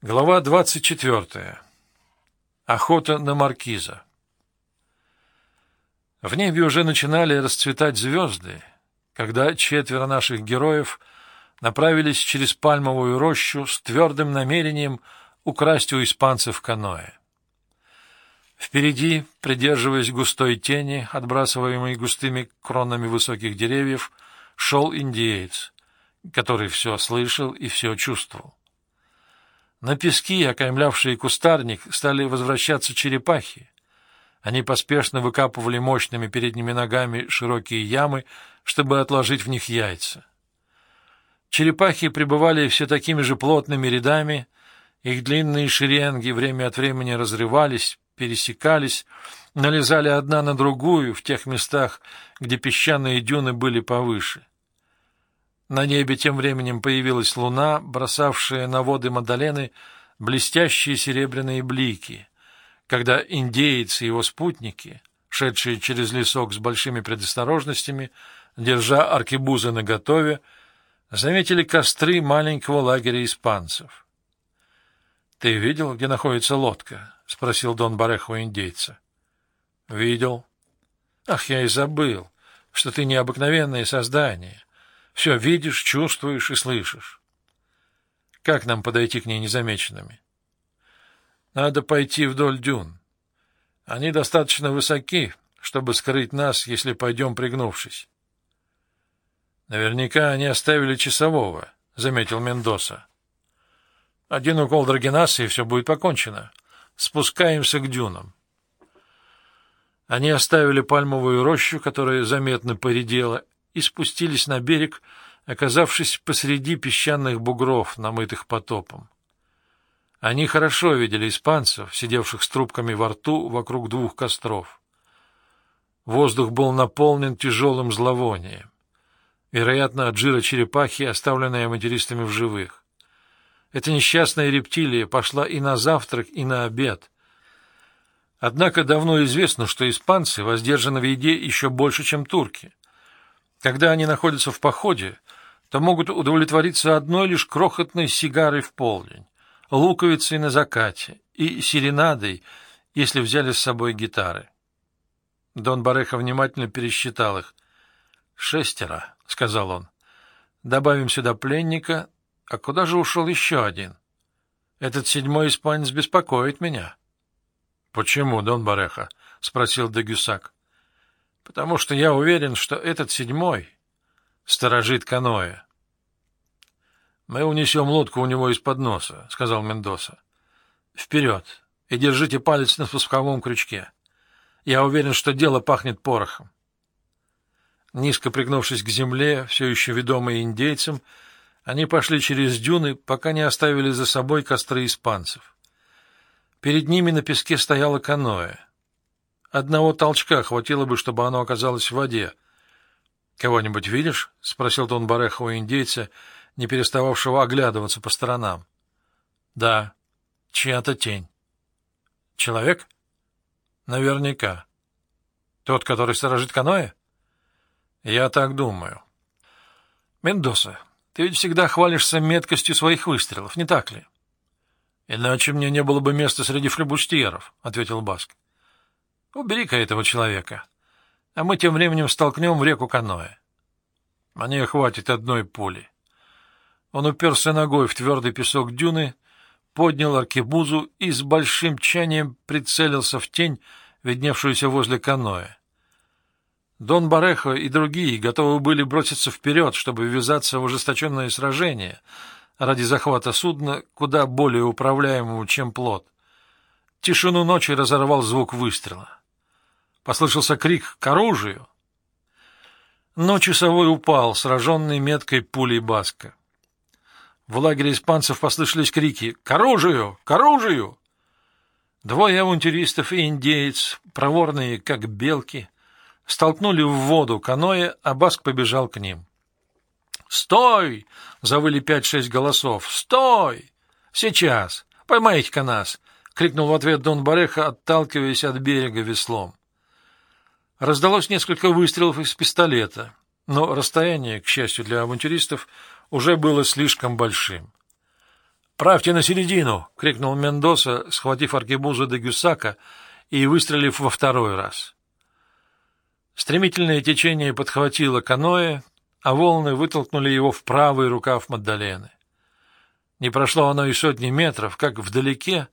Глава 24. Охота на маркиза. В небе уже начинали расцветать звезды, когда четверо наших героев направились через пальмовую рощу с твердым намерением украсть у испанцев каноэ. Впереди, придерживаясь густой тени, отбрасываемой густыми кронами высоких деревьев, шел индеец, который все слышал и все чувствовал. На пески, окаймлявшие кустарник, стали возвращаться черепахи. Они поспешно выкапывали мощными передними ногами широкие ямы, чтобы отложить в них яйца. Черепахи пребывали все такими же плотными рядами, их длинные шеренги время от времени разрывались, пересекались, налезали одна на другую в тех местах, где песчаные дюны были повыше. На небе тем временем появилась луна, бросавшая на воды Мадалены блестящие серебряные блики, когда индеец и его спутники, шедшие через лесок с большими предосторожностями, держа аркебузы наготове, заметили костры маленького лагеря испанцев. — Ты видел, где находится лодка? — спросил Дон Барехо у индейца. — Видел. — Ах, я и забыл, что ты необыкновенное создание. Все видишь, чувствуешь и слышишь. Как нам подойти к ней незамеченными? Надо пойти вдоль дюн. Они достаточно высоки, чтобы скрыть нас, если пойдем пригнувшись. Наверняка они оставили часового, — заметил Мендоса. Один укол Драгенаса, и все будет покончено. Спускаемся к дюнам. Они оставили пальмовую рощу, которая заметно поредела, и спустились на берег, оказавшись посреди песчаных бугров, намытых потопом. Они хорошо видели испанцев, сидевших с трубками во рту вокруг двух костров. Воздух был наполнен тяжелым зловонием, вероятно, от жира черепахи, оставленной авантюристами в живых. Эта несчастная рептилия пошла и на завтрак, и на обед. Однако давно известно, что испанцы воздержаны в еде еще больше, чем турки. Когда они находятся в походе, то могут удовлетвориться одной лишь крохотной сигарой в полдень, луковицей на закате и серенадой, если взяли с собой гитары. Дон Бареха внимательно пересчитал их. «Шестеро», — сказал он. «Добавим сюда пленника. А куда же ушел еще один? Этот седьмой испанец беспокоит меня». «Почему, Дон Бареха?» — спросил Дегюсак потому что я уверен, что этот седьмой сторожит каноэ. «Мы унесем лодку у него из-под носа», — сказал Мендоса. «Вперед и держите палец на спусковом крючке. Я уверен, что дело пахнет порохом». Низко пригнувшись к земле, все еще ведомые индейцем, они пошли через дюны, пока не оставили за собой костры испанцев. Перед ними на песке стояло каноэ. Одного толчка хватило бы, чтобы оно оказалось в воде. — Кого-нибудь видишь? — спросил Дон Бареха у индейца, не перестававшего оглядываться по сторонам. — Да. Чья-то тень. — Человек? — Наверняка. — Тот, который сторожит каноэ? — Я так думаю. — Мендоса, ты ведь всегда хвалишься меткостью своих выстрелов, не так ли? — Иначе мне не было бы места среди флебустьеров, — ответил Баск. — Убери-ка этого человека, а мы тем временем столкнем в реку каноэ. Мне хватит одной пули. Он уперся ногой в твердый песок дюны, поднял аркебузу и с большим тчанием прицелился в тень, видневшуюся возле каноэ. Дон Барехо и другие готовы были броситься вперед, чтобы ввязаться в ожесточенное сражение ради захвата судна, куда более управляемого, чем плот. Тишину ночи разорвал звук выстрела. Послышался крик «К оружию!». Но часовой упал, сраженный меткой пулей Баска. В лагере испанцев послышались крики «К оружию! К оружию!». Двое авантюристов и индеец, проворные, как белки, столкнули в воду каноэ, а Баск побежал к ним. «Стой!» — завыли пять-шесть голосов. «Стой! Сейчас! Поймайте-ка нас!» — крикнул в ответ Дон Бареха, отталкиваясь от берега веслом. Раздалось несколько выстрелов из пистолета, но расстояние, к счастью для авантюристов, уже было слишком большим. «Правьте на середину!» — крикнул Мендоса, схватив аркебузу де Гюсака и выстрелив во второй раз. Стремительное течение подхватило каноэ, а волны вытолкнули его в правый рукав Маддалены. Не прошло оно и сотни метров, как вдалеке,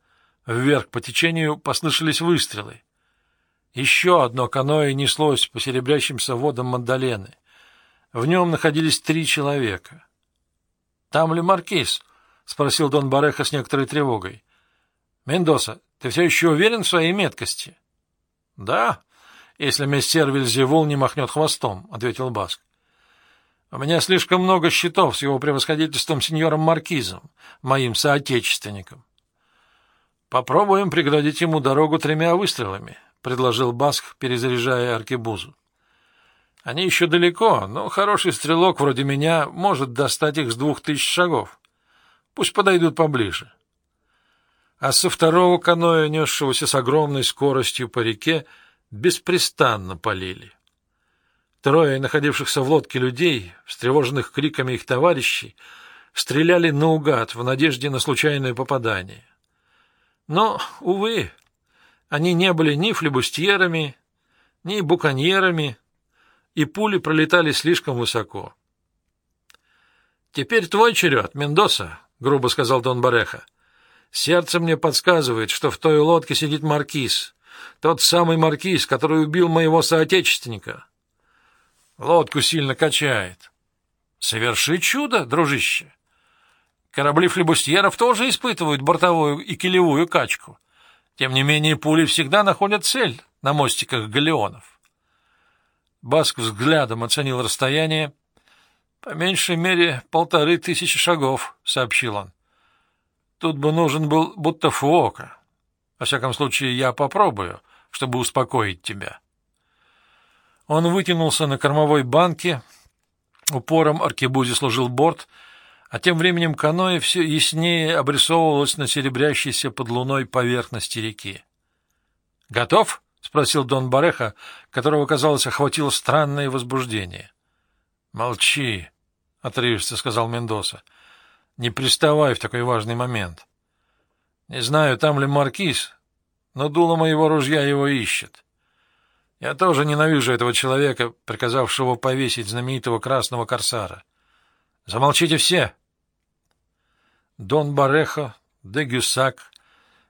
вверх по течению, послышались выстрелы. Еще одно каноэ неслось по серебрящимся водам Маддалены. В нем находились три человека. — Там ли маркиз? — спросил Дон Бареха с некоторой тревогой. — Мендоса, ты все еще уверен в своей меткости? — Да, если мессер Вильзевул не махнет хвостом, — ответил Баск. — У меня слишком много счетов с его превосходительством сеньором Маркизом, моим соотечественником. — Попробуем преградить ему дорогу тремя выстрелами, — предложил Баск, перезаряжая аркебузу. — Они еще далеко, но хороший стрелок вроде меня может достать их с двух тысяч шагов. Пусть подойдут поближе. А со второго каноэ, несшегося с огромной скоростью по реке, беспрестанно полили. Трое находившихся в лодке людей, встревоженных криками их товарищей, стреляли наугад в надежде на случайное попадание. Но, увы, они не были ни флебустьерами, ни буконьерами, и пули пролетали слишком высоко. «Теперь твой черед, Мендоса», — грубо сказал Дон Бареха. «Сердце мне подсказывает, что в той лодке сидит маркиз, тот самый маркиз, который убил моего соотечественника. Лодку сильно качает. Соверши чудо, дружище. Корабли флебустьеров тоже испытывают бортовую и килевую качку. Тем не менее, пули всегда находят цель на мостиках галеонов. Баск взглядом оценил расстояние, «По меньшей мере полторы тысячи шагов», — сообщил он. «Тут бы нужен был будто фуока. Во всяком случае, я попробую, чтобы успокоить тебя». Он вытянулся на кормовой банке, упором аркебузи служил борт, а тем временем каноэ все яснее обрисовывалось на серебрящейся под луной поверхности реки. «Готов?» — спросил Дон Бареха, которого, казалось, охватило странное возбуждение. «Молчи!» — отрывисто сказал Мендоса. — Не приставай в такой важный момент. Не знаю, там ли маркиз, но дуло моего ружья его ищет. Я тоже ненавижу этого человека, приказавшего повесить знаменитого красного корсара. Замолчите все! Дон Барехо, де Гюсак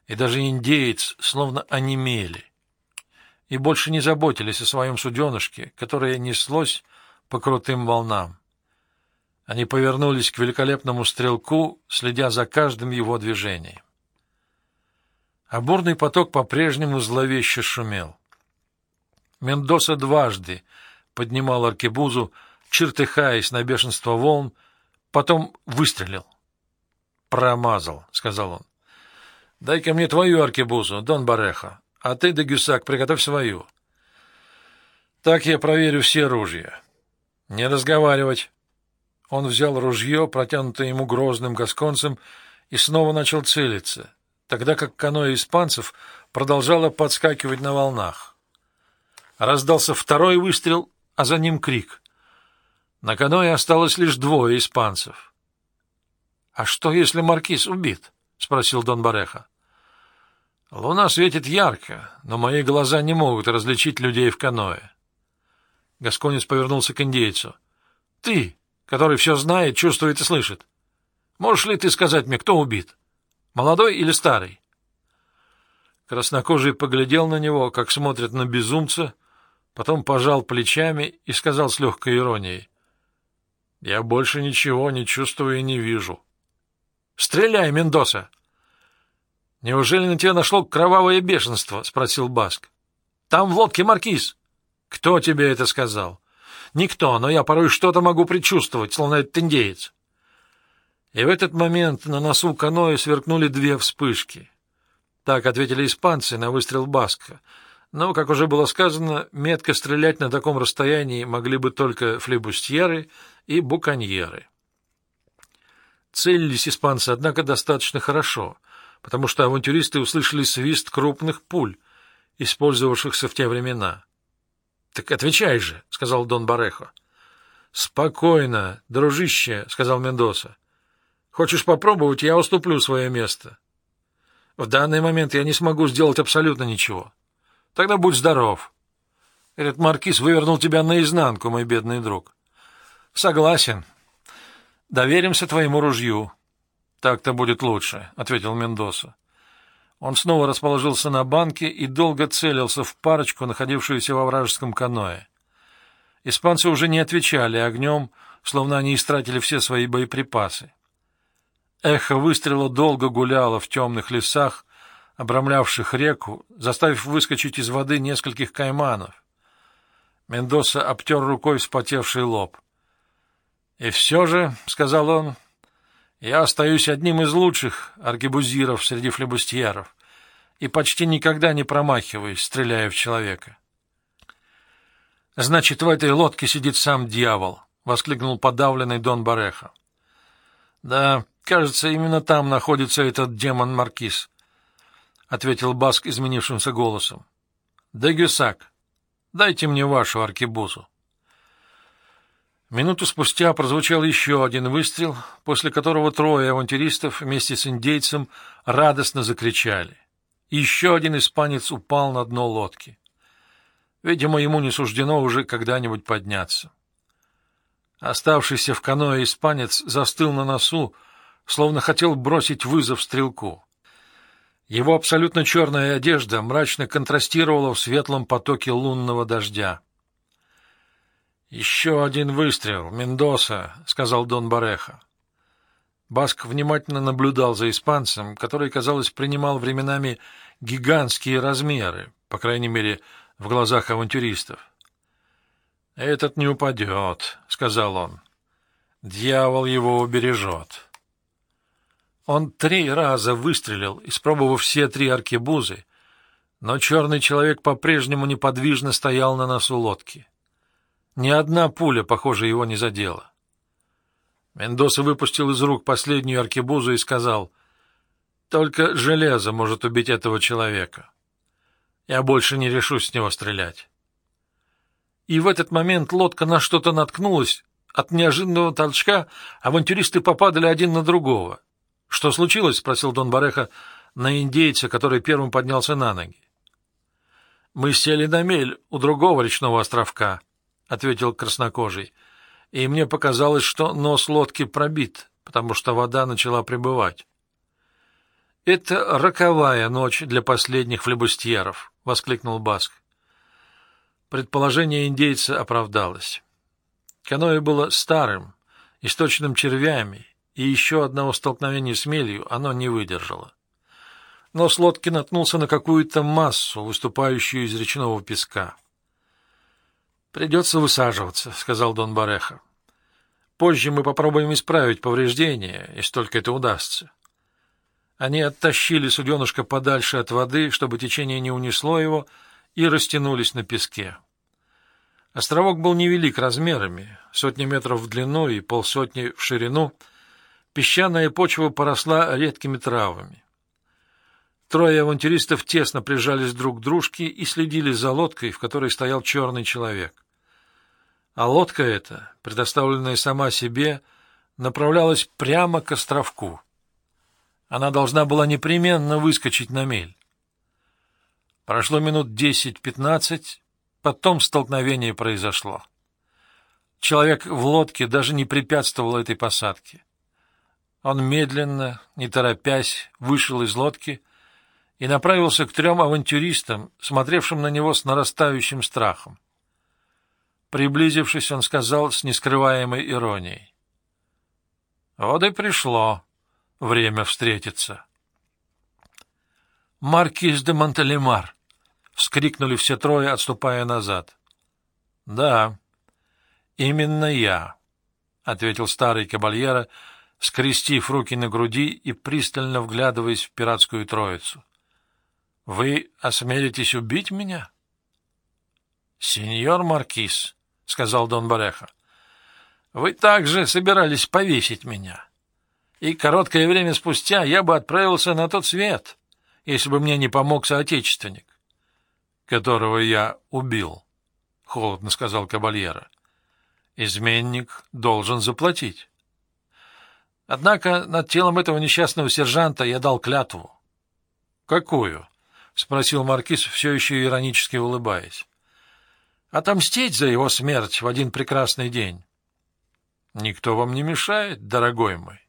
и даже индеец словно онемели и больше не заботились о своем суденышке, которое неслось по крутым волнам. Они повернулись к великолепному стрелку, следя за каждым его движением. А бурный поток по-прежнему зловеще шумел. Мендоса дважды поднимал аркебузу, чертыхаясь на бешенство волн, потом выстрелил. «Промазал», — сказал он. «Дай-ка мне твою аркебузу, Дон Бареха, а ты, Дегюсак, приготовь свою. Так я проверю все ружья. Не разговаривать». Он взял ружье, протянутое ему грозным гасконцем, и снова начал целиться, тогда как каноэ испанцев продолжало подскакивать на волнах. Раздался второй выстрел, а за ним крик. На каноэ осталось лишь двое испанцев. — А что, если маркиз убит? — спросил Дон Бареха. — Луна светит ярко, но мои глаза не могут различить людей в каноэ. Гасконец повернулся к индейцу. — Ты! который все знает, чувствует и слышит. Можешь ли ты сказать мне, кто убит? Молодой или старый? Краснокожий поглядел на него, как смотрит на безумца, потом пожал плечами и сказал с легкой иронией. — Я больше ничего не чувствую и не вижу. — Стреляй, Мендоса! — Неужели на тебя нашло кровавое бешенство? — спросил Баск. — Там в лодке маркиз. — Кто тебе это сказал? Никто, но я порой что-то могу предчувствовать, словно это индеец. И в этот момент на носу каноэ сверкнули две вспышки. Так ответили испанцы на выстрел Баска. Но, как уже было сказано, метко стрелять на таком расстоянии могли бы только флебустьеры и буконьеры. Целились испанцы, однако, достаточно хорошо, потому что авантюристы услышали свист крупных пуль, использовавшихся в те времена. Так отвечай же, — сказал Дон Барехо. — Спокойно, дружище, — сказал Мендоса. — Хочешь попробовать, я уступлю свое место. В данный момент я не смогу сделать абсолютно ничего. Тогда будь здоров. Этот маркиз вывернул тебя наизнанку, мой бедный друг. Согласен. Доверимся твоему ружью. Так-то будет лучше, — ответил Мендоса. Он снова расположился на банке и долго целился в парочку, находившуюся во вражеском каное. Испанцы уже не отвечали огнем, словно они истратили все свои боеприпасы. Эхо выстрела долго гуляло в темных лесах, обрамлявших реку, заставив выскочить из воды нескольких кайманов. Мендоса обтер рукой вспотевший лоб. — И все же, — сказал он, — я остаюсь одним из лучших аркебузиров среди флебустьеров и почти никогда не промахиваюсь, стреляя в человека. — Значит, в этой лодке сидит сам дьявол, — воскликнул подавленный Дон Бареха. — Да, Кажется, именно там находится этот демон-маркиз, — ответил Баск изменившимся голосом. — Дегюсак, дайте мне вашу аркебузу. Минуту спустя прозвучал еще один выстрел, после которого трое авантюристов вместе с индейцем радостно закричали. Еще один испанец упал на дно лодки. Видимо, ему не суждено уже когда-нибудь подняться. Оставшийся в каное испанец застыл на носу, словно хотел бросить вызов стрелку. Его абсолютно черная одежда мрачно контрастировала в светлом потоке лунного дождя. «Еще один выстрел, Мендоса», — сказал Дон Бареха. Баск внимательно наблюдал за испанцем, который, казалось, принимал временами гигантские размеры, по крайней мере, в глазах авантюристов. «Этот не упадет», — сказал он. «Дьявол его убережет». Он три раза выстрелил, испробовав все три аркебузы, но черный человек по-прежнему неподвижно стоял на носу лодки. Ни одна пуля, похоже, его не задела. Мендоса выпустил из рук последнюю аркебузу и сказал, «Только железо может убить этого человека. Я больше не решусь с него стрелять». И в этот момент лодка на что-то наткнулась. От неожиданного толчка авантюристы попадали один на другого. — Что случилось? — спросил Дон Бареха на индейца, который первым поднялся на ноги. — Мы сели на мель у другого речного островка, — ответил краснокожий, — и мне показалось, что нос лодки пробит, потому что вода начала прибывать. — Это роковая ночь для последних флебустьеров, — воскликнул Баск. Предположение индейца оправдалось. Каноэ было старым, источенным червями, и еще одного столкновения с мелью оно не выдержало. Но Слотки наткнулся на какую-то массу, выступающую из речного песка. «Придется высаживаться», — сказал Дон Бареха. «Позже мы попробуем исправить повреждения, если только это удастся». Они оттащили суденышко подальше от воды, чтобы течение не унесло его, и растянулись на песке. Островок был невелик размерами, сотни метров в длину и полсотни в ширину — Песчаная почва поросла редкими травами. Трое авантюристов тесно прижались друг к дружке и следили за лодкой, в которой стоял черный человек. А лодка эта, предоставленная сама себе, направлялась прямо к островку. Она должна была непременно выскочить на мель. Прошло минут десять-пятнадцать, потом столкновение произошло. Человек в лодке даже не препятствовал этой посадке. Он медленно, не торопясь, вышел из лодки и направился к трем авантюристам, смотревшим на него с нарастающим страхом. Приблизившись, он сказал с нескрываемой иронией. — Вот и пришло время встретиться. — Маркиз де Монтелемар! — вскрикнули все трое, отступая назад. — Да, именно я, — ответил старый кабальера, — скрестив руки на груди и пристально вглядываясь в пиратскую троицу. — Вы осмелитесь убить меня? — Сеньор Маркиз, — сказал Дон Бареха, — вы также собирались повесить меня. И короткое время спустя я бы отправился на тот свет, если бы мне не помог соотечественник, которого я убил, — холодно сказал Кабальера. — Изменник должен заплатить. Однако над телом этого несчастного сержанта я дал клятву. — Какую? — спросил Маркиз, все еще иронически улыбаясь. — Отомстить за его смерть в один прекрасный день. — Никто вам не мешает, дорогой мой.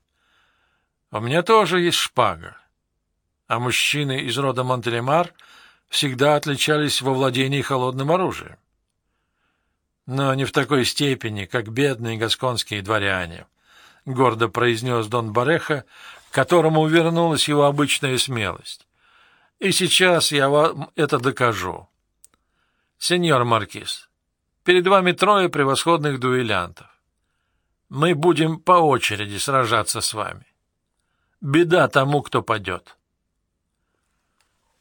У меня тоже есть шпага. А мужчины из рода Монтелемар всегда отличались во владении холодным оружием. Но не в такой степени, как бедные гасконские дворяне, — гордо произнес Дон Бареха, которому вернулась его обычная смелость. И сейчас я вам это докажу. Сеньор Маркиз, перед вами трое превосходных дуэлянтов. Мы будем по очереди сражаться с вами. Беда тому, кто падет.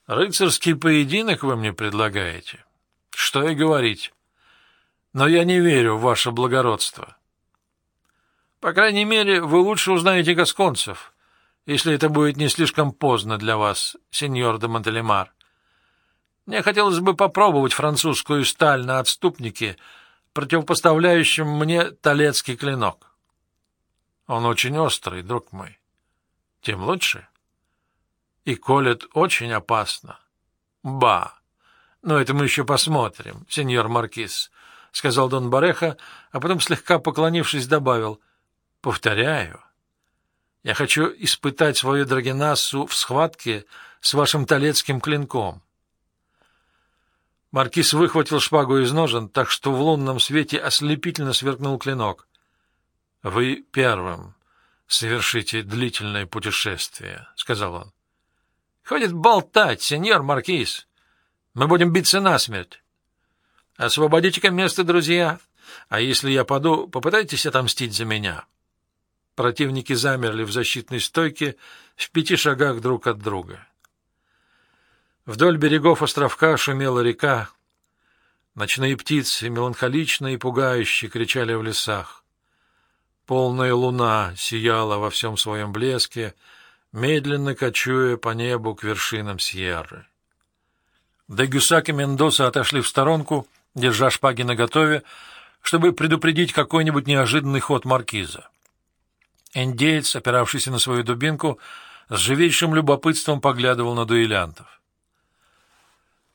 Рыцарский поединок вы мне предлагаете? Что и говорить. Но я не верю в ваше благородство. По крайней мере, вы лучше узнаете гасконцев, если это будет не слишком поздно для вас, сеньор де Монтелемар. Мне хотелось бы попробовать французскую сталь на отступнике, противопоставляющем мне талецкий клинок. Он очень острый, друг мой. Тем лучше. И колет очень опасно. Ба! Но это мы еще посмотрим, сеньор Маркиз. — сказал Дон Бареха, а потом, слегка поклонившись, добавил. — Повторяю, я хочу испытать свою драгенассу в схватке с вашим талецким клинком. Маркиз выхватил шпагу из ножен, так что в лунном свете ослепительно сверкнул клинок. — Вы первым совершите длительное путешествие, — сказал он. — Ходит болтать, сеньор Маркиз. Мы будем биться насмерть. Освободите-ка место, друзья. А если я паду, попытайтесь отомстить за меня. Противники замерли в защитной стойке в пяти шагах друг от друга. Вдоль берегов островка шумела река. Ночные птицы, меланхолично и пугающе, кричали в лесах. Полная луна сияла во всем своем блеске, медленно кочуя по небу к вершинам Сьерры. Дегюсак и Мендоса отошли в сторонку — держа шпаги наготове, чтобы предупредить какой-нибудь неожиданный ход маркиза. Индеец, опиравшийся на свою дубинку, с живейшим любопытством поглядывал на дуэлянтов.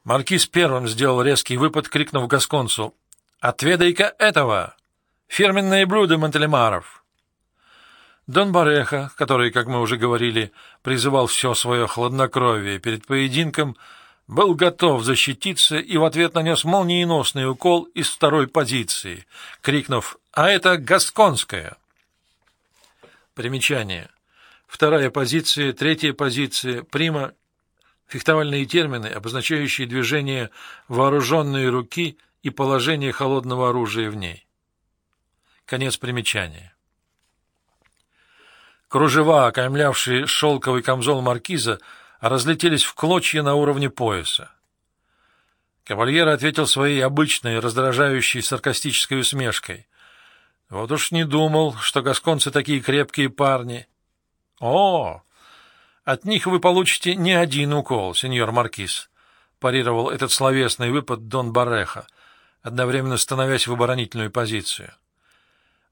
Маркиз первым сделал резкий выпад, крикнув Гасконцу «Отведай-ка этого! Фирменное блюдо Монтелемаров!» Дон Бареха, который, как мы уже говорили, призывал все свое хладнокровие перед поединком, — был готов защититься и в ответ нанес молниеносный укол из второй позиции, крикнув «А это Гасконская!». Примечание. Вторая позиция, третья позиция, прима — фехтовальные термины, обозначающие движение вооруженной руки и положение холодного оружия в ней. Конец примечания. Кружева, окаймлявшие шелковый камзол маркиза, — разлетелись в клочья на уровне пояса. Кавальера ответил своей обычной, раздражающей саркастической усмешкой. Вот уж не думал, что гасконцы такие крепкие парни. О, от них вы получите не один укол, сеньор Маркиз, парировал этот словесный выпад Дон Бареха, одновременно становясь в оборонительную позицию.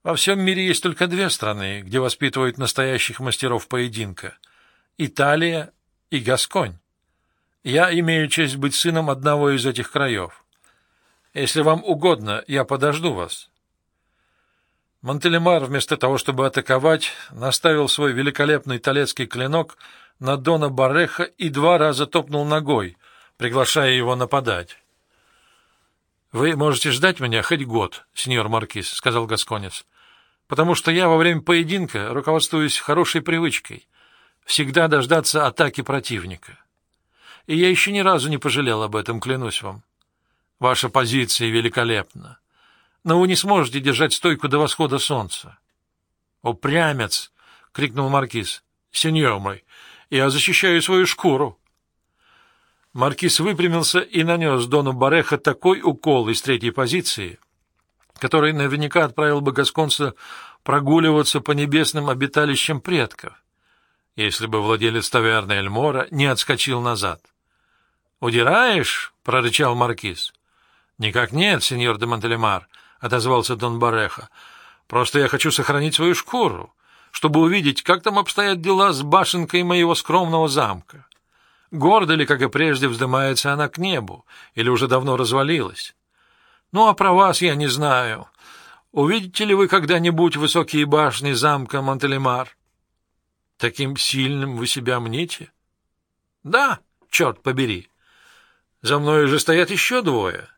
Во всем мире есть только две страны, где воспитывают настоящих мастеров поединка — Италия и Гасконь. Я имею честь быть сыном одного из этих краев. Если вам угодно, я подожду вас. Монтелемар, вместо того, чтобы атаковать, наставил свой великолепный талецкий клинок на Дона Бареха и два раза топнул ногой, приглашая его нападать. — Вы можете ждать меня хоть год, сеньор Маркиз, — сказал Гасконец, — потому что я во время поединка руководствуюсь хорошей привычкой — всегда дождаться атаки противника. И я еще ни разу не пожалел об этом, клянусь вам. Ваша позиция великолепна, но вы не сможете держать стойку до восхода солнца. — Упрямец! — крикнул маркиз. — Сеньор мой, я защищаю свою шкуру. Маркиз выпрямился и нанес Дону Бареха такой укол из третьей позиции, который наверняка отправил бы Гасконца прогуливаться по небесным обиталищам предков если бы владелец таверны Эльмора не отскочил назад. «Удираешь?» — прорычал маркиз. «Никак нет, сеньор де Монтелемар», — отозвался Дон Бареха. «Просто я хочу сохранить свою шкуру, чтобы увидеть, как там обстоят дела с башенкой моего скромного замка. Гордо ли, как и прежде, вздымается она к небу, или уже давно развалилась? Ну, а про вас я не знаю. Увидите ли вы когда-нибудь высокие башни замка Монтелемар? Таким сильным вы себя мнете? Да, черт побери. За мной же стоят еще двое,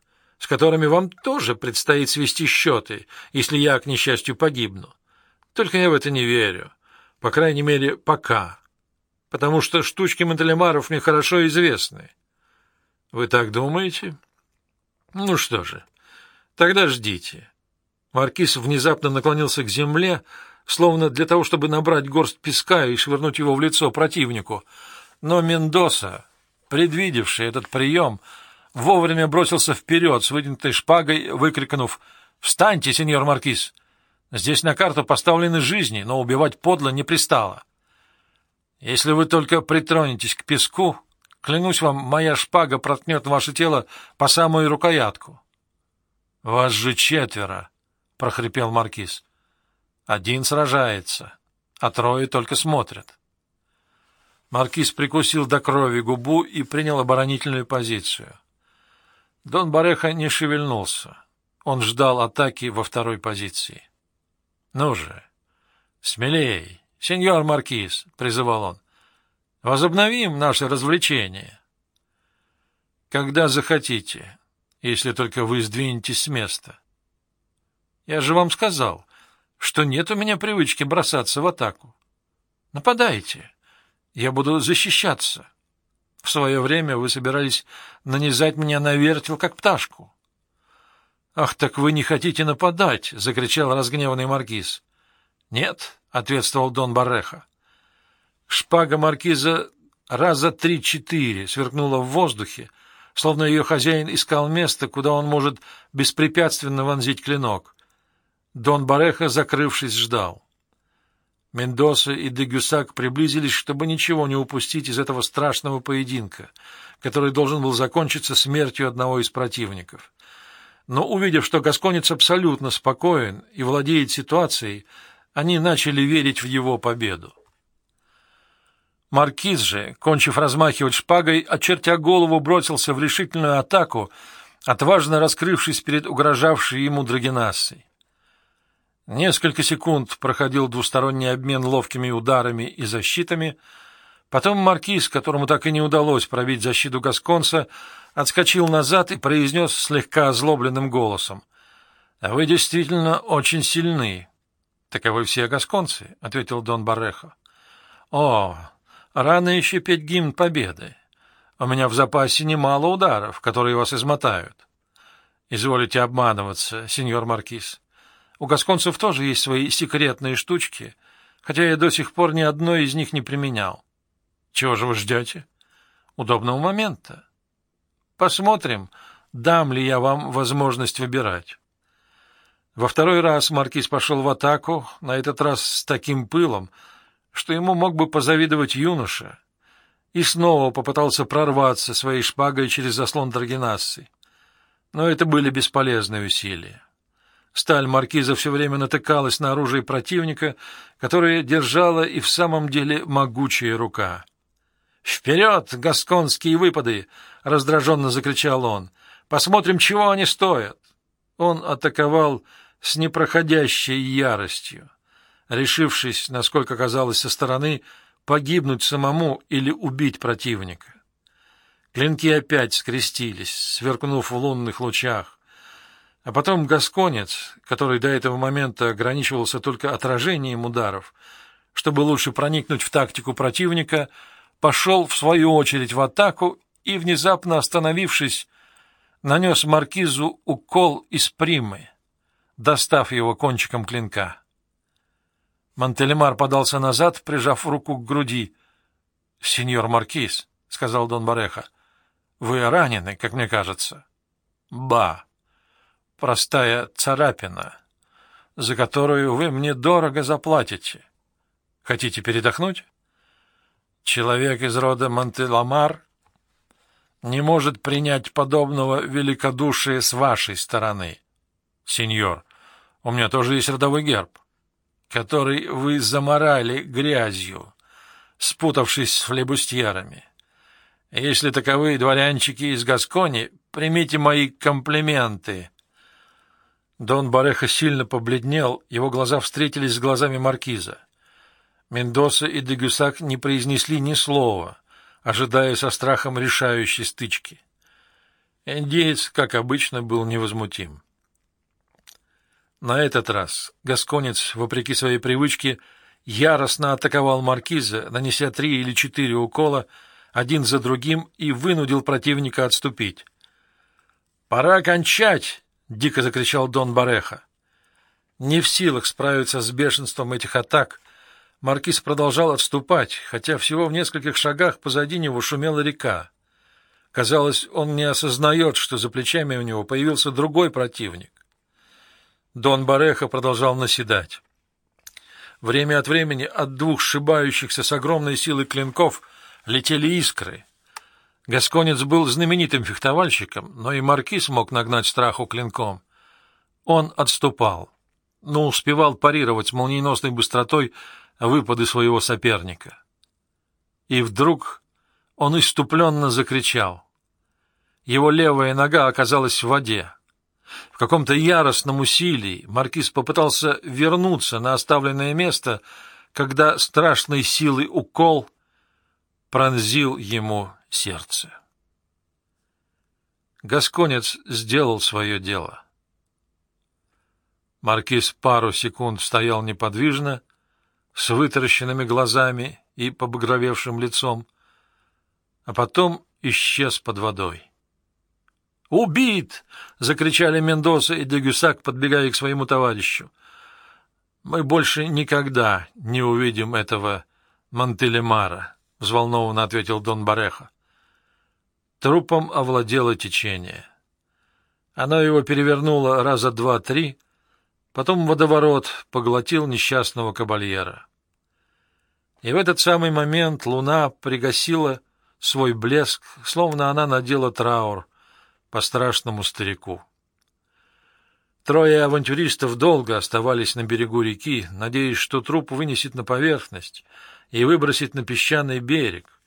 с которыми вам тоже предстоит свести счеты, если я, к несчастью, погибну. Только я в это не верю. По крайней мере, пока. Потому что штучки Монтелемаров мне хорошо известны. Вы так думаете? Ну что же, тогда ждите. Маркиз внезапно наклонился к земле, словно для того, чтобы набрать горсть песка и швырнуть его в лицо противнику. Но Мендоса, предвидевший этот прием, вовремя бросился вперед с вытянутой шпагой, выкрикнув «Встаньте, сеньор Маркиз! Здесь на карту поставлены жизни, но убивать подло не пристало. Если вы только притронетесь к песку, клянусь вам, моя шпага проткнет ваше тело по самую рукоятку». «Вас же четверо!» — прохрипел маркиз. Один сражается, а трое только смотрят. Маркиз прикусил до крови губу и принял оборонительную позицию. Дон Бареха не шевельнулся. Он ждал атаки во второй позиции. — Ну же, смелей, сеньор Маркиз, — призывал он. — Возобновим наше развлечение. — Когда захотите, если только вы сдвинетесь с места. Я же вам сказал, что нет у меня привычки бросаться в атаку. Нападайте. Я буду защищаться. В свое время вы собирались нанизать меня на вертел, как пташку. — Ах, так вы не хотите нападать! — закричал разгневанный маркиз. — Нет, — ответствовал Дон Барреха. Шпага маркиза раза три-четыре сверкнула в воздухе, словно ее хозяин искал место, куда он может беспрепятственно вонзить клинок. Дон Бареха, закрывшись, ждал. Мендоса и Дегюсак приблизились, чтобы ничего не упустить из этого страшного поединка, который должен был закончиться смертью одного из противников. Но, увидев, что Гасконец абсолютно спокоен и владеет ситуацией, они начали верить в его победу. Маркиз же, кончив размахивать шпагой, очертя голову, бросился в решительную атаку, отважно раскрывшись перед угрожавшей ему Драгенассой. Несколько секунд проходил двусторонний обмен ловкими ударами и защитами. Потом маркиз, которому так и не удалось пробить защиту Гасконца, отскочил назад и произнес слегка озлобленным голосом. — А вы действительно очень сильны. — Таковы все гасконцы, — ответил Дон Баррехо. — О, рано еще петь гимн победы. У меня в запасе немало ударов, которые вас измотают. — Изволите обманываться, сеньор маркиз. У гасконцев тоже есть свои секретные штучки, хотя я до сих пор ни одной из них не применял. Чего же вы ждете? Удобного момента. Посмотрим, дам ли я вам возможность выбирать. Во второй раз маркиз пошел в атаку, на этот раз с таким пылом, что ему мог бы позавидовать юноша, и снова попытался прорваться своей шпагой через заслон Драгинассы. Но это были бесполезные усилия. Сталь маркиза все время натыкалась на оружие противника, которое держала и в самом деле могучая рука. «Вперед, гасконские выпады!» — раздраженно закричал он. «Посмотрим, чего они стоят!» Он атаковал с непроходящей яростью, решившись, насколько казалось со стороны, погибнуть самому или убить противника. Клинки опять скрестились, сверкнув в лунных лучах. А потом гасконец, который до этого момента ограничивался только отражением ударов, чтобы лучше проникнуть в тактику противника, пошел в свою очередь в атаку и, внезапно остановившись, нанес маркизу укол из примы, достав его кончиком клинка. Монтелемар подался назад, прижав руку к груди. — Сеньор маркиз, — сказал Дон Бареха, — вы ранены, как мне кажется. — Ба! Простая царапина, за которую вы мне дорого заплатите. Хотите передохнуть? Человек из рода Монтеламар не может принять подобного великодушия с вашей стороны. Сеньор, у меня тоже есть родовой герб. который вы заморали грязью, спутавшись с флебустьерами. Если таковы дворянчики из Гаскони, примите мои комплименты. Дон Бареха сильно побледнел, его глаза встретились с глазами маркиза. Мендоса и Дегюсак не произнесли ни слова, ожидая со страхом решающей стычки. Индеец, как обычно, был невозмутим. На этот раз Гасконец, вопреки своей привычке, яростно атаковал маркиза, нанеся три или четыре укола, один за другим и вынудил противника отступить. «Пора кончать!» — дико закричал Дон Бареха. Не в силах справиться с бешенством этих атак, маркиз продолжал отступать, хотя всего в нескольких шагах позади него шумела река. Казалось, он не осознает, что за плечами у него появился другой противник. Дон Бареха продолжал наседать. Время от времени от двух сшибающихся с огромной силой клинков — летели искры. Гасконец был знаменитым фехтовальщиком, но и маркиз мог нагнать страху клинком. Он отступал, но успевал парировать молниеносной быстротой выпады своего соперника. И вдруг он иступленно закричал. Его левая нога оказалась в воде. В каком-то яростном усилии маркиз попытался вернуться на оставленное место, когда страшной силой укол — пронзил ему сердце. Гасконец сделал свое дело. Маркиз пару секунд стоял неподвижно, с вытаращенными глазами и побагровевшим лицом, а потом исчез под водой. «Убит!» — закричали Мендоса и Дегюсак, подбегая к своему товарищу. «Мы больше никогда не увидим этого Монтелемара» взволнованно ответил Дон Бареха. Трупом овладело течение. Оно его перевернуло раза два-три, потом водоворот поглотил несчастного кабальера. И в этот самый момент луна пригасила свой блеск, словно она надела траур по страшному старику. Трое авантюристов долго оставались на берегу реки, надеясь, что труп вынесет на поверхность и выбросить на песчаный берег,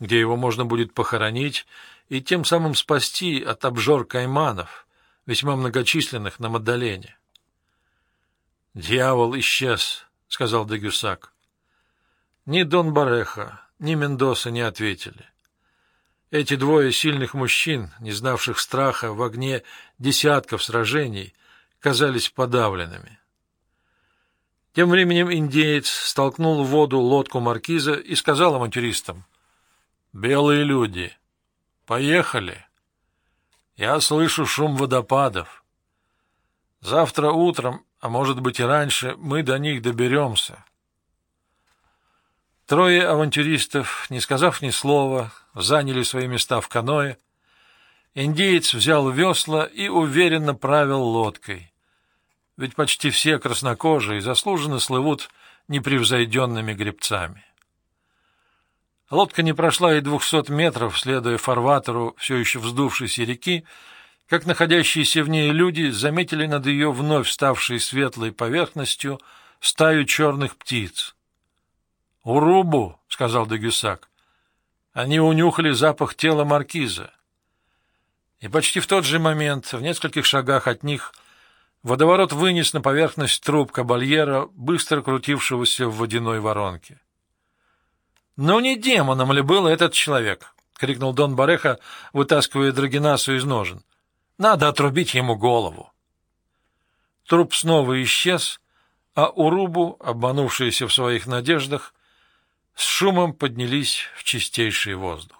где его можно будет похоронить и тем самым спасти от обжор кайманов, весьма многочисленных на Маддалене. «Дьявол исчез», — сказал Дегюсак. Ни Дон Бареха, ни Мендоса не ответили. Эти двое сильных мужчин, не знавших страха в огне десятков сражений, казались подавленными. Тем временем индеец столкнул в воду лодку маркиза и сказал авантюристам, «Белые люди, поехали. Я слышу шум водопадов. Завтра утром, а может быть и раньше, мы до них доберемся». Трое авантюристов, не сказав ни слова, заняли свои места в каное. Индеец взял весла и уверенно правил лодкой ведь почти все краснокожие заслуженно слывут непревзойденными гребцами. Лодка не прошла и двухсот метров, следуя фарватеру все еще вздувшейся реки, как находящиеся в ней люди заметили над ее вновь ставшей светлой поверхностью стаю черных птиц. «Урубу», — сказал Дегюсак. Они унюхали запах тела маркиза. И почти в тот же момент, в нескольких шагах от них, Водоворот вынес на поверхность труп кабальера, быстро крутившегося в водяной воронке. «Ну не демоном ли был этот человек?» — крикнул Дон Бареха, вытаскивая Драгинасу из ножен. «Надо отрубить ему голову». Труп снова исчез, а Урубу, обманувшиеся в своих надеждах, с шумом поднялись в чистейший воздух.